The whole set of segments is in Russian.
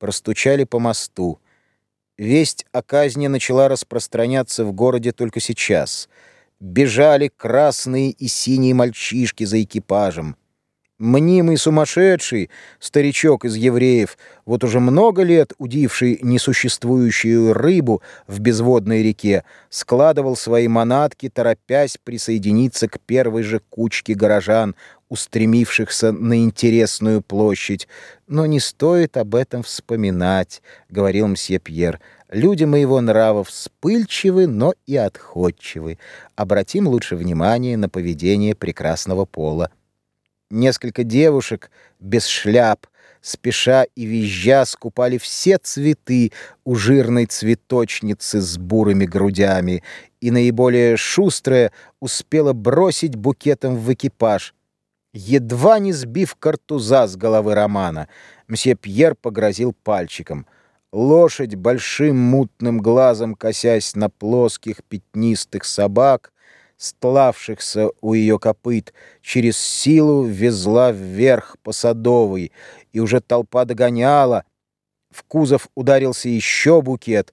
простучали по мосту. Весть о казни начала распространяться в городе только сейчас. Бежали красные и синие мальчишки за экипажем. Мнимый сумасшедший, старичок из евреев, вот уже много лет удивший несуществующую рыбу в безводной реке, складывал свои манатки, торопясь присоединиться к первой же кучке горожан, устремившихся на интересную площадь. «Но не стоит об этом вспоминать», — говорил мсье Пьер. «Люди моего нрава вспыльчивы, но и отходчивы. Обратим лучше внимание на поведение прекрасного пола». Несколько девушек без шляп, спеша и визжа, скупали все цветы у жирной цветочницы с бурыми грудями, и наиболее шустрая успела бросить букетом в экипаж. Едва не сбив картуза с головы Романа, мсье Пьер погрозил пальчиком. Лошадь, большим мутным глазом косясь на плоских пятнистых собак, стлавшихся у ее копыт, через силу везла вверх по Садовой, и уже толпа догоняла. В кузов ударился еще букет,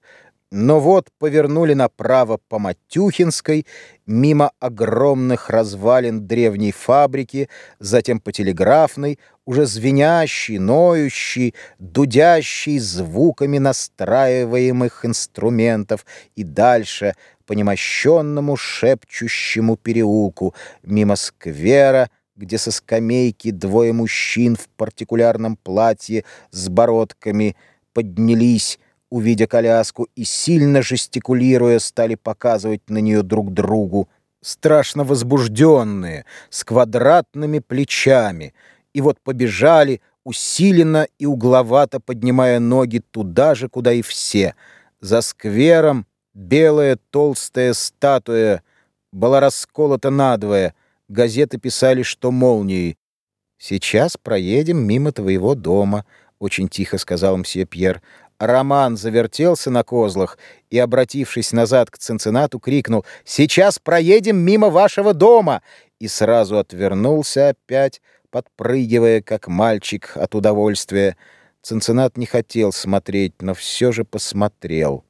но вот повернули направо по Матюхинской, мимо огромных развалин древней фабрики, затем по Телеграфной, уже звенящий, ноющий, дудящий звуками настраиваемых инструментов, и дальше по немощенному шепчущему переулку, мимо сквера, где со скамейки двое мужчин в партикулярном платье с бородками поднялись, увидя коляску, и, сильно жестикулируя, стали показывать на нее друг другу, страшно возбужденные, с квадратными плечами, и вот побежали, усиленно и угловато поднимая ноги туда же, куда и все. За сквером белая толстая статуя была расколота надвое, газеты писали, что молнией. «Сейчас проедем мимо твоего дома», — очень тихо сказал мсье Пьер. Роман завертелся на козлах и, обратившись назад к Цинциннату, крикнул «Сейчас проедем мимо вашего дома!» и сразу отвернулся опять, подпрыгивая, как мальчик от удовольствия. Цинциннат не хотел смотреть, но все же посмотрел.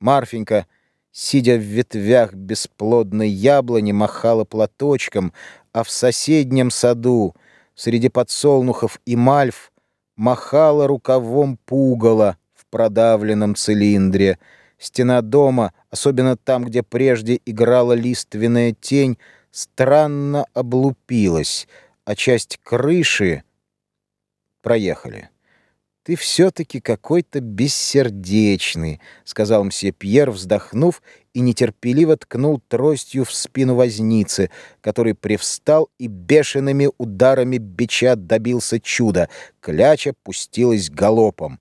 Марфенька, сидя в ветвях бесплодной яблони, махала платочком, а в соседнем саду, среди подсолнухов и мальв, махала рукавом пугала в продавленном цилиндре. Стена дома, особенно там, где прежде играла лиственная тень, странно облупилась, а часть крыши проехали. «Ты все-таки какой-то бессердечный», — сказал мсье Пьер, вздохнув, и нетерпеливо ткнул тростью в спину возницы, который привстал и бешеными ударами бича добился чуда. Кляча пустилась галопом.